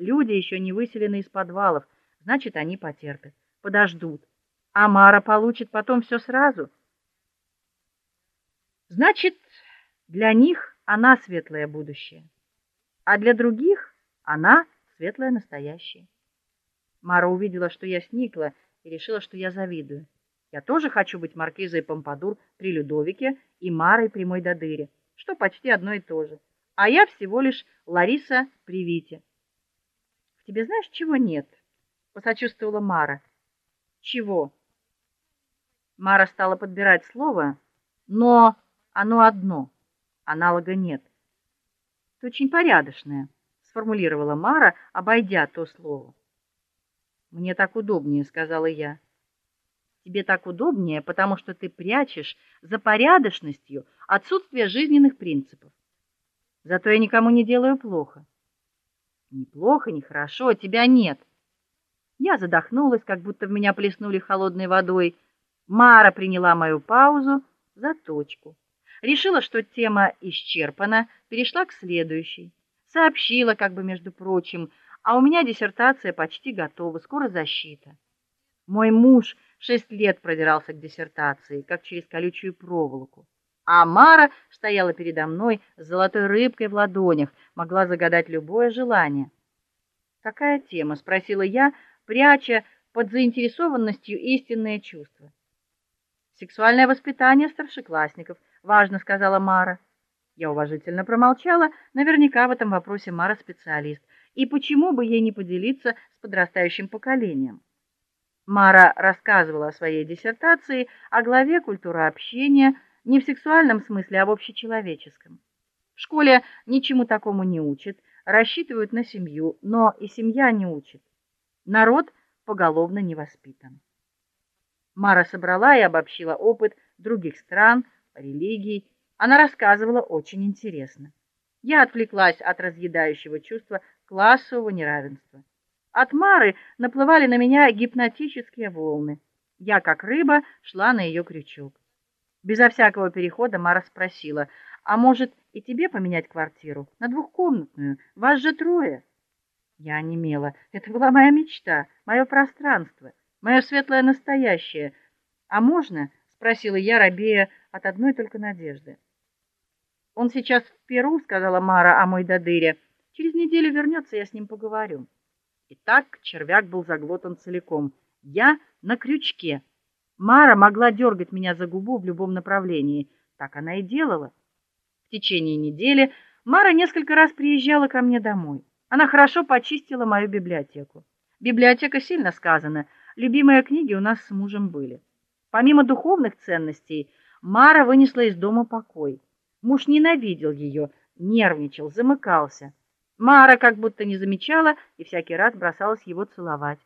Люди еще не выселены из подвалов, значит, они потерпят, подождут. А Мара получит потом все сразу. Значит, для них она светлое будущее, а для других она светлое настоящее. Мара увидела, что я сникла, и решила, что я завидую. Я тоже хочу быть маркизой Помпадур при Людовике и Марой при Мойдодыре, что почти одно и то же. А я всего лишь Лариса при Вите. В тебе знаешь, чего нет? посочувствовала Мара. Чего? Мара стала подбирать слово, но оно одно. Аналога нет. Ты очень порядочная, сформулировала Мара, обойдя то слово. Мне так удобнее, сказала я. Тебе так удобнее, потому что ты прячешь за порядочностью отсутствие жизненных принципов. Зато я никому не делаю плохо. Ни плохо, ни хорошо, тебя нет. Я задохнулась, как будто в меня плеснули холодной водой. Мара приняла мою паузу за точку. Решила, что тема исчерпана, перешла к следующей. Сообщила, как бы между прочим, а у меня диссертация почти готова, скоро защита. Мой муж шесть лет продирался к диссертации, как через колючую проволоку. А Мара стояла передо мной с золотой рыбкой в ладонях, могла загадать любое желание. "Какая тема?" спросила я, пряча под заинтересованностью истинные чувства. Сексуальное воспитание старшеклассников, важно сказала Мара. Я уважительно промолчала, наверняка в этом вопросе Мара специалист. И почему бы ей не поделиться с подрастающим поколением? Мара рассказывала о своей диссертации о главе культура общения не в сексуальном смысле, а в общечеловеческом. В школе ничему такому не учат, рассчитывают на семью, но и семья не учит. Народ поголовно не воспитан. Мара собрала и обобщила опыт других стран, религий. Она рассказывала очень интересно. Я отвлеклась от разъедающего чувства классового неравенства. От Мары наплывали на меня гипнотические волны. Я, как рыба, шла на ее крючок. Безо всякого перехода Мара спросила: "А может, и тебе поменять квартиру на двухкомнатную? Вас же трое?" Я онемела. Это была моя мечта, мое пространство, мое светлое настоящее. "А можно?" спросила я, робея от одной только надежды. Он сейчас в Перу, сказала Мара о мой дадыре. Через неделю вернется, я с ним поговорю. Итак, червяк был заглотан целиком. Я на крючке. Мара могла дергать меня за губу в любом направлении, так она и делала. В течение недели Мара несколько раз приезжала ко мне домой. Она хорошо почистила мою библиотеку. Библиотека сильно сказано. Любимые книги у нас с мужем были. Помимо духовных ценностей, Мара вынесла из дома покой. Муж ненавидел ее, нервничал, замыкался. Мара как будто не замечала и всякий раз бросалась его целовать.